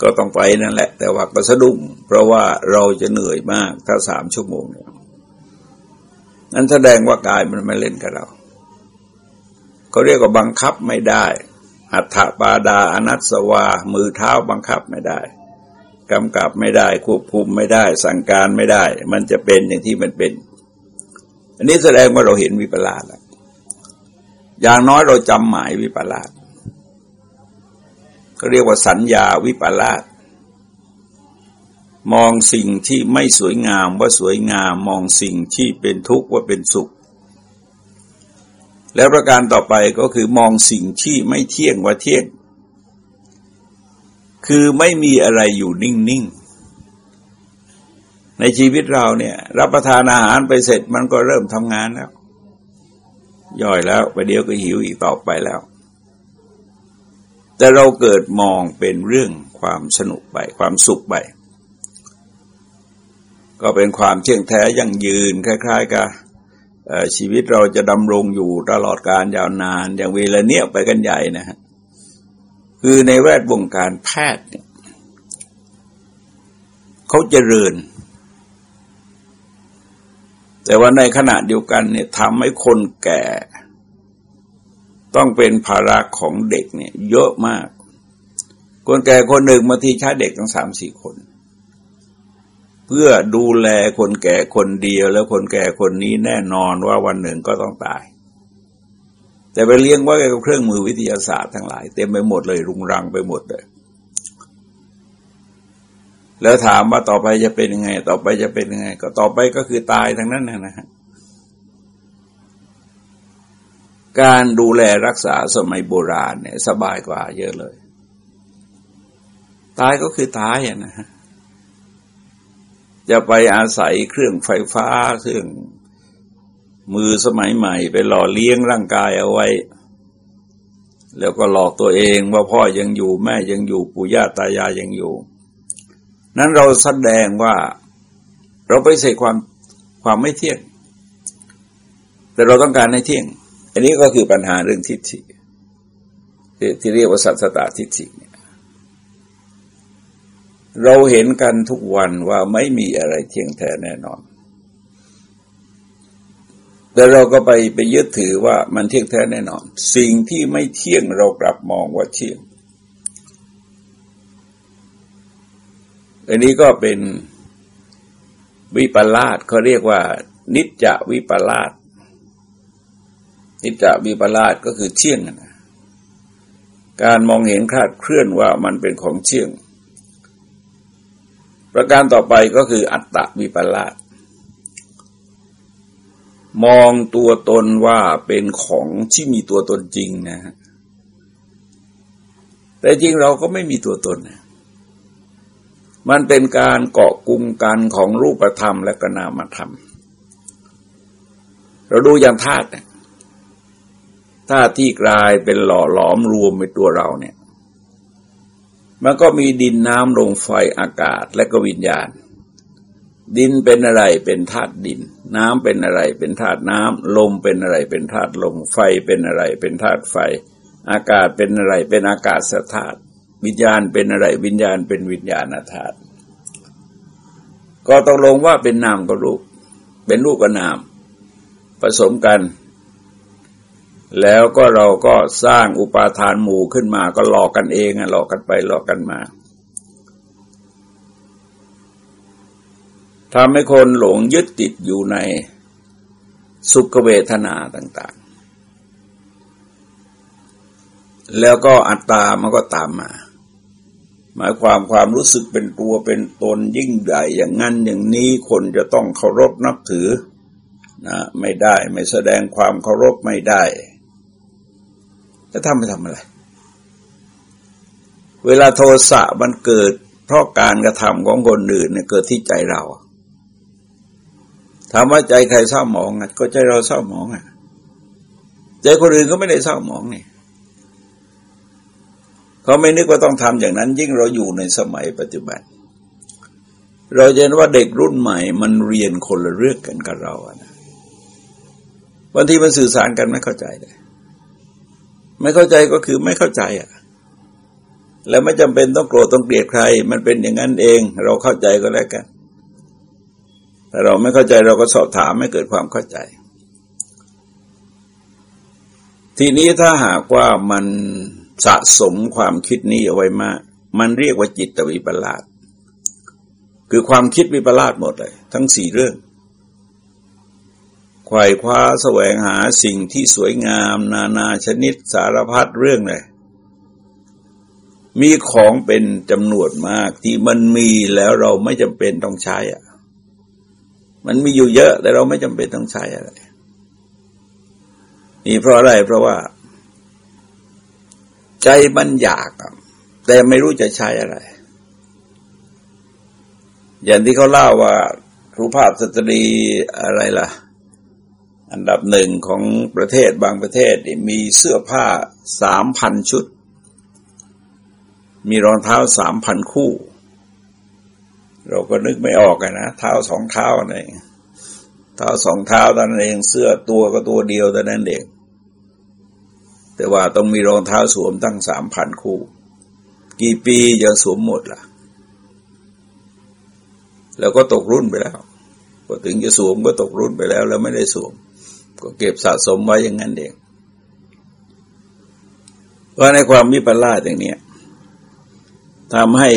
ก็ต้องไปนั่นแหละ แต่ว่าก็สะดุ้ง เพราะว่าเราจะเหนื่อยมากถ้าสามชั่วโมงเนี่ย นั้นแสดงว่ากายมันไม่เล่นกับเราเขาเรียกว่าบังคับไม่ได้หัตถปาดาอนัตสวา มือเท้าบังคับไม่ได้กำกับไม่ได้ ควบคุมไม่ได้ สั่งการไม่ได้ มันจะเป็นอย่างที่มันเป็น อันนี้แสดงว่าเราเห็นวิปลาสแล้วอย่างน้อยเราจำหมายวิปลาสเขาเรียกว่าสัญญาวิปลาส มองสิ่งที่ไม่สวยงามว่าสวยงาม มองสิ่งที่เป็นทุกข์ว่าเป็นสุข แล้วประการต่อไปก็คือมองสิ่งที่ไม่เที่ยงว่าเที่ยง คือไม่มีอะไรอยู่นิ่งๆ ในชีวิตเราเนี่ย รับประทานอาหารไปเสร็จมันก็เริ่มทำงานแล้ว ย่อยแล้วไปเดี๋ยวก็หิวอีกต่อไปแล้ว แต่เราเกิดมองเป็นเรื่องความสนุกไป ความสุขไป ก็เป็นความเชื่องแท้ยั่งยืนคล้าย ๆ กับชีวิตเราจะดำรงอยู่ตลอดการยาวนาน อย่างเวลาเนี้ยไปกันใหญ่นะฮะคือในแวดวงการแพทย์เนี่ยเขาเจริญ แต่ว่าในขณะเดียวกันเนี่ยทำให้คนแก่ ต้องเป็นภาระของเด็กเนี่ย เยอะมาก คนแก่คนหนึ่งมาทีใช้เด็กทั้งสามสี่คน เพื่อดูแลคนแก่คนเดียว แล้วคนแก่คนนี้แน่นอนว่าวันหนึ่งก็ต้องตาย แต่ไปเลี้ยงไว้กับเครื่องมือวิทยาศาสตร์ทั้งหลาย เต็มไปหมดเลยรุงรังไปหมดเลย แล้วถามว่าต่อไปจะเป็นยังไง ต่อไปจะเป็นยังไง ก็ต่อไปก็คือตายทั้งนั้นนะฮะการดูแลรักษาสมัยโบราณเนี่ย สบายกว่าเยอะเลย ตายก็คือตายอะนะฮะ จะไปอาศัยเครื่องไฟฟ้าเครื่องมือสมัยใหม่ ไปหล่อเลี้ยงร่างกายเอาไว้ แล้วก็หลอกตัวเองว่าพ่อยังอยู่แม่ยังอยู่ปู่ย่าตายายยังอยู่ นั้นเราแสดงว่าเราไปใส่ความความไม่เที่ยง แต่เราต้องการให้เที่ยง อันนี้ก็คือปัญหาเรื่องทิฏฐิที่เรียกว่าสัตตตาทิฏฐิเเราเห็นกันทุกวันว่าไม่มีอะไรเที่ยงแท้แน่นอน แต่เราก็ไปไปยึดถือว่ามันเที่ยงแท้แน่นอน สิ่งที่ไม่เที่ยงเรากลับมองว่าเที่ยง อันนี้ก็เป็นวิปลาสเขาเรียกว่า นิจจวิปลาสนิจจวิปลาสก็คือเที่ยงนะการมองเห็นคลาดเคลื่อนว่ามันเป็นของเที่ยง ประการต่อไปก็คืออัตตวิปลาสมองตัวตนว่าเป็นของที่มีตัวตนจริงนะฮะแต่จริงเราก็ไม่มีตัวตนนะมันเป็นการเกาะกลุ่มกันของรูปธรรมและกนามธรรม เราดูอย่างธาตุธาตุที่กลายเป็นหล่อหลอมรวมในตัวเราเนี่ย มันก็มีดินน้ำลมไฟอากาศและก็วิญญาณ ดินเป็นอะไรเป็นธาตุดิน น้ำเป็นอะไรเป็นธาตุน้ำลมเป็นอะไรเป็นธาตุลม ไฟเป็นอะไรเป็นธาตุไฟ อากาศเป็นอะไรเป็นอากาศสธาตุวิญญาณเป็นอะไรวิญญาณเป็นวิญญาณธาตุก็ตกลงว่าเป็นนามกับรูป เป็นรูปกับนาม ผสมกัน แล้วก็เราก็สร้างอุปาทานหมู่ขึ้นมา ก็หลอกกันเองหลอกกันไปหลอกกันมาทำให้คนหลงยึดติดอยู่ในสุขเวทนาต่าง ๆ แล้วก็อัตตามันก็ตามมา หมายความความรู้สึกเป็นตัวเป็นตนยิ่งใหญ่อย่างนั้นอย่างนี้คนจะต้องเคารพนับถือนะไม่ได้ไม่แสดงความเคารพไม่ได้ จะทำไปทำอะไร เวลาโทสะมันเกิด เพราะการกระทำของคนอื่นเนี่ยเกิดที่ใจเราถามว่าใจใครเศร้าหมองก็ใจเราเศร้าหมองอะใจคนอื่นก็ไม่ได้เศร้าหมองนี่เขาไม่นึกว่าต้องทำอย่างนั้น ยิ่งเราอยู่ในสมัยปัจจุบัน เราเห็นว่าเด็กรุ่นใหม่ มันเรียนคนละเรื่องกันกับเราอะนะบางทีมันสื่อสารกันไม่เข้าใจเลย ไม่เข้าใจก็คือไม่เข้าใจอะ แล้วไม่จำเป็นต้องโกรธต้องเกลียดใคร มันเป็นอย่างนั้นเอง เราเข้าใจก็แล้วกันแต่เราไม่เข้าใจเราก็สอบถามไม่เกิดความเข้าใจ ทีนี้ถ้าหากว่ามันสะสมความคิดนี้เอาไว้มาก มันเรียกว่าจิตวิปลาสคือความคิดวิปลาสหมดเลย ทั้งสี่เรื่อง ไขว่คว้าแสวงหาสิ่งที่สวยงาม นานาชนิดสารพัดเรื่องเลยมีของเป็นจำนวนมากที่มันมีแล้วเราไม่จำเป็นต้องใช้อะ มันมีอยู่เยอะแต่เราไม่จำเป็นต้องใช้อะไรนี่เพราะอะไรเพราะว่า ใจมันอยากแต่ไม่รู้จะใช้อะไร อย่างที่เขาเล่าว่ารูปภาพสตรีอะไรล่ะ อันดับหนึ่งของประเทศบางประเทศมีเสื้อผ้าสามพันชุด มีรองเท้าสามพันคู่ เราก็นึกไม่ออกนะเท้าสองเท้าอะไรเท้าสองเท้าตอนนั้นเองเสื้อตัวก็ตัวเดียวตอนนั้นเองแต่ว่าต้องมีรองเท้าสวมตั้งสามพันคู่ กี่ปีจะสวมหมดล่ะ แล้วก็ตกรุ่นไปแล้วพอถึงจะสวมก็ตกรุ่นไปแล้ว แล้วไม่ได้สวม ก็เก็บสะสมไว้อย่างนั้นเองว่าในความมิปลาสอย่างนี้ทำให้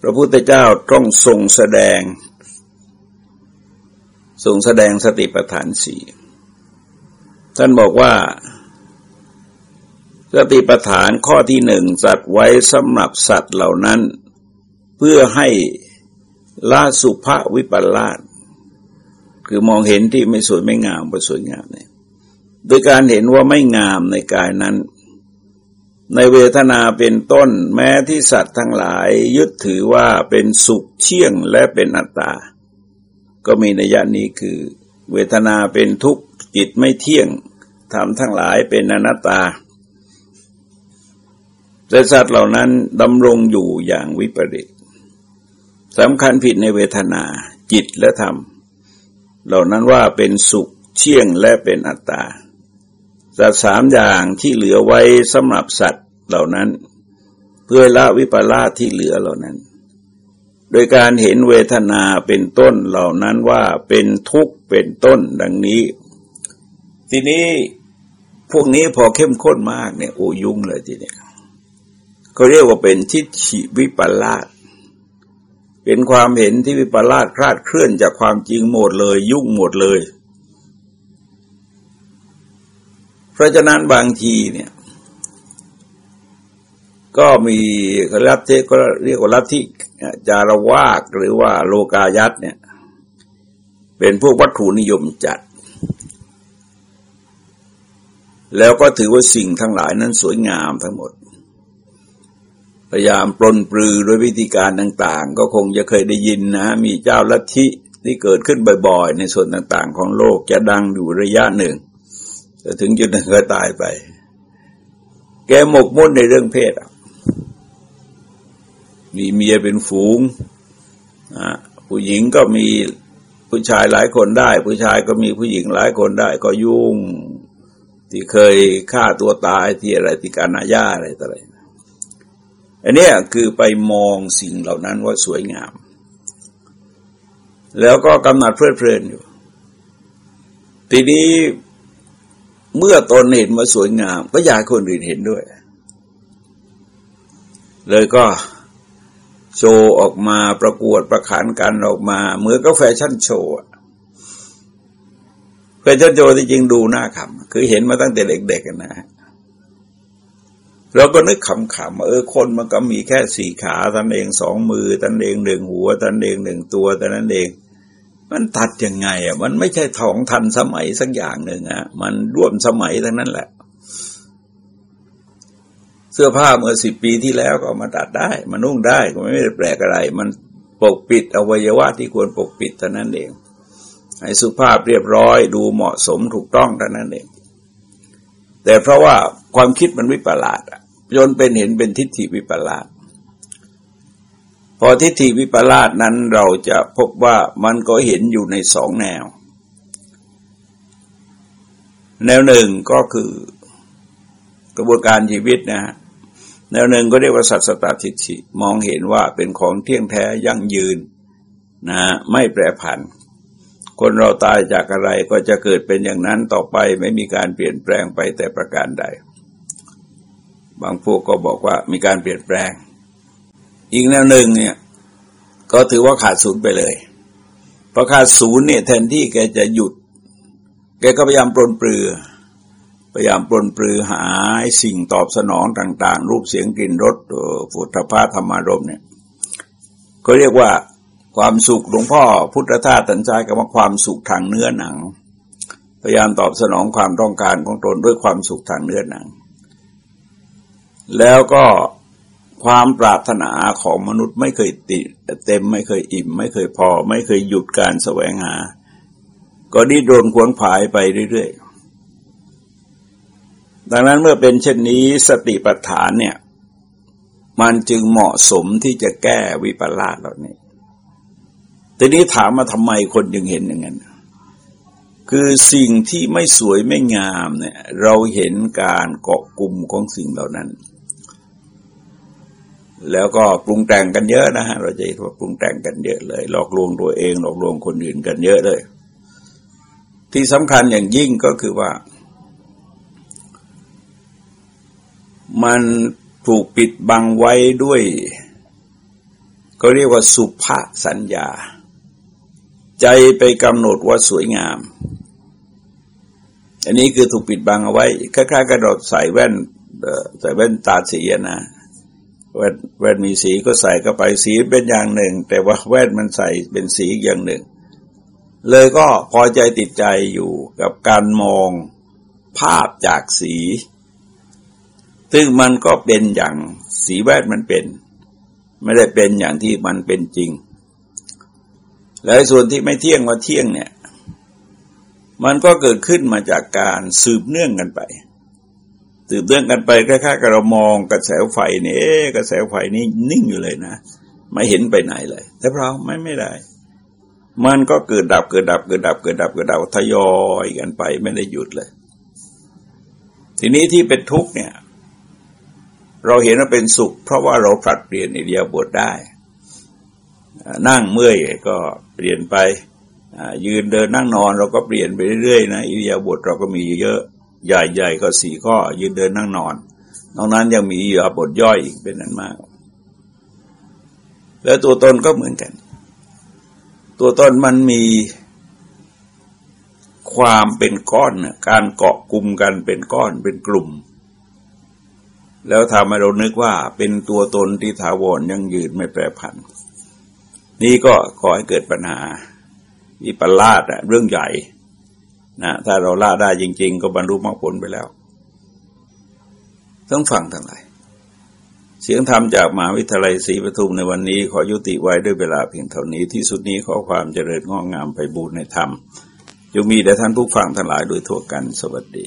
พระพุทธเจ้าต้องทรงแสดง ทรงแสดงสติปัฏฐานสี่ท่านบอกว่า สติปัฏฐานข้อที่หนึ่งจัดไว้สำหรับสัตว์เหล่านั้น เพื่อให้ละสุภวิปลาส คือมองเห็นที่ไม่สวยไม่งามไปสวยงามเนี่ยโดยการเห็นว่าไม่งามในกายนั้น ในเวทนาเป็นต้นแม้ที่สัตว์ทั้งหลายยึดถือว่าเป็นสุขเชี่ยงและเป็นอัตตา ก็มีในยานี้คือ เวทนาเป็นทุกข์จิตไม่เที่ยงทำทั้งหลายเป็นอนัตตาแต่สัตว์เหล่านั้นดำรงอยู่อย่างวิปริตสำคัญผิดในเวทนาจิตและธรรม เหล่านั้นว่าเป็นสุขเชี่ยงและเป็นอัตตาสัตว์สามอย่างที่เหลือไว้สำหรับสัตว์เหล่านั้น เพื่อละวิปลาสที่เหลือเหล่านั้น โดยการเห็นเวทนาเป็นต้นเหล่านั้นว่าเป็นทุกข์เป็นต้นดังนี้ ทีนี้พวกนี้พอเข้มข้นมากเนี่ยโอ้ยุ่งเลยทีเนี้ยเขาเรียกว่าเป็นทิฏฐิวิปลาส เป็นความเห็นที่วิปลาสคลาดเคลื่อนจากความจริงหมดเลย ยุ่งหมดเลย เพราะฉะนั้นบางทีเนี่ย ก็มีลัทธิก็เรียกว่าลัทธิจารวากหรือว่าโลกายัตเนี่ย เป็นพวกวัตถุนิยมจัด แล้วก็ถือว่าสิ่งทั้งหลายนั้นสวยงามทั้งหมด พยายามปลนปลือด้วยวิธีการต่าง ๆ ก็คงจะเคยได้ยินนะ มีเจ้าลัทธิที่เกิดขึ้นบ่อยๆ ในส่วนต่างๆ ของโลกจะดังอยู่ระยะหนึ่งแต่ถึงจุดหนึ่งก็ตายไป แกหมกมุ่นในเรื่องเพศมีเมียเป็นฝูงผู้หญิงก็มีผู้ชายหลายคนได้ ผู้ชายก็มีผู้หญิงหลายคนได้ ก็ยุ่ง ที่เคยฆ่าตัวตายที่อะไรที่การนาญาอะไรต่ออะไร อันนี้คือไปมองสิ่งเหล่านั้นว่าสวยงาม แล้วก็กำหนัดเพลิดเพลินอยู่ ทีนี้เมื่อตนเห็นว่าสวยงาม ก็อยากคนอื่นเห็นด้วย เลยก็โชว์ออกมาประกวดประขันกันออกมาเหมือนก็แฟชั่นโชว์แฟชั่นโชว์ที่จริงดูหน้าขำคือเห็นมาตั้งแต่เด็กๆนะ เราก็นึกขำๆเออคนมันก็มีแค่สี่ขาตันเองสองมือตันเองหนึ่งหัวตันเองหนึ่งตัวแต่นั้นเอง มันตัดยังไงอะมันไม่ใช่ทองทันสมัยสักอย่างหนึ่งอะมันร่วมสมัยทั้งนั้นแหละ เสื้อผ้าเมื่อสิบปีที่แล้วก็มาตัดได้ มานุ่งได้ก็ไม่ได้แปลกอะไร มันปกปิดอวัยวะที่ควรปกปิดเท่านั้นเองให้สุภาพเรียบร้อยดูเหมาะสมถูกต้องเท่านั้นเองแต่เพราะว่าความคิดมันวิปลาส จนเป็นเห็นเป็นทิฏฐิวิปลาสพอทิฏฐิวิปลาสนั้นเราจะพบว่ามันก็เห็นอยู่ในสองแนว แนวหนึ่งก็คือกระบวนการชีวิตนะฮะแนวหนึ่งก็เรียกว่าสัตสตทิฏฐิมองเห็นว่าเป็นของเที่ยงแท้ยั่งยืนนะไม่แปรผัน คนเราตายจากอะไรก็จะเกิดเป็นอย่างนั้นต่อไปไม่มีการเปลี่ยนแปลงไปแต่ประการใด บางพวกก็บอกว่ามีการเปลี่ยนแปลง อีกแนวหนึ่งเนี่ยก็ถือว่าขาดศูนย์ไปเลยพอขาดศูนย์เนี่ยแทนที่แกจะหยุด แกก็พยายามปรนเปลือ พยายามปลนเปลือหาสิ่งตอบสนองต่าง ๆ รูปเสียงกลิ่นรสฟุตภาธรรมารมเนี่ยก็เรียกว่าความสุขหลวงพ่อพุทธทาสตันใจกับว่าความสุขทางเนื้อหนัง พยายามตอบสนองความต้องการของตนด้วยความสุขทางเนื้อหนัง แล้วก็ความปรารถนาของมนุษย์ไม่เคยติเต็มไม่เคยอิ่ม ไม่เคยพอ ไม่เคยหยุดการแสวงหา ก็ดิ้นรนขวนขวายไปเรื่อยๆ ดังนั้นเมื่อเป็นเช่นนี้สติปัฏฐานเนี่ย มันจึงเหมาะสมที่จะแก้วิปลาสเหล่านี้ ทีนี้ถามมาทำไมคนจึงเห็นอย่างนั้นคือสิ่งที่ไม่สวยไม่งามเนี่ย เราเห็นการเกาะกลุ่มของสิ่งเหล่านั้น แล้วก็ปรุงแต่งกันเยอะนะฮะเราจะเห็นว่าปรุงแต่งกันเยอะเลย หลอกลวงตัวเอง หลอกลวงคนอื่นกันเยอะเลย ที่สำคัญอย่างยิ่งก็คือว่า มันถูกปิดบังไว้ด้วย ก็เรียกว่าสุภาสัญญา ใจไปกำหนดว่าสวยงาม อันนี้คือถูกปิดบังเอาไว้คล้ายๆกระดดใส่แว่นใส่แว่นตาสีนะ แว่นแว่นมีสีก็ใส่เข้าไปสีเป็นอย่างหนึ่ง แต่ว่าแว่นมันใส่เป็นสีอย่างหนึ่ง เลยก็พอใจติดใจอยู่กับการมองภาพจากสี ซึ่งมันก็เป็นอย่างสีแวดมันเป็น ไม่ได้เป็นอย่างที่มันเป็นจริง แล้วส่วนที่ไม่เที่ยงว่าเที่ยงเนี่ย มันก็เกิดขึ้นมาจากการสืบเนื่องกันไป สืบเนื่องกันไปคล้ายๆกับเรามองกระแสไฟนี่กระแสไฟนี่นิ่งอยู่เลยนะไม่เห็นไปไหนเลย แต่เราไม่ไม่ได้ มันก็เกิดดับเกิดดับเกิดดับเกิดดับเกิดดับทยอยกันไปไม่ได้หยุดเลย ทีนี้ที่เป็นทุกข์เนี่ย เราเห็นว่าเป็นสุข เพราะว่าเราผลัดเปลี่ยนอิริยบถได้ นั่งเมื่อยก็เปลี่ยนไปยืนเดินนั่งนอนเราก็เปลี่ยนไปเรื่อยๆนะอิริยบถเราก็มีเยอะ ใหญ่ๆก็สี่ข้อยืนเดินนั่งนอน นอกนั้นยังมีอิริยาบถย่อยอีกเป็นนั้นมาก แล้วตัวตนก็เหมือนกัน ตัวตนมันมีความเป็นก้อนการเกาะกลุ่มกันเป็นก้อนเป็นกลุ่ม แล้วทำให้เรานึกว่าเป็นตัวตนที่ถาวรยังยืนไม่แปรผัน นี่ก็ขอให้เกิดปัญหาวิปลาสอะเรื่องใหญ่ นะถ้าเราละได้จริง ๆ ก็บรรลุมรรคผลไปแล้ว ต้องฟังทั้งหลายเสียงธรรมจากมหาวิทยาลัยศรีปทุมในวันนี้ ขอยุติไว้ด้วยเวลาเพียงเท่านี้ที่สุดนี้ขอความเจริญงอกงามไปบูรณนธรรมจงมีแด่ท่านผู้ฟังทั้งหลายโดยทั่วกันสวัสดี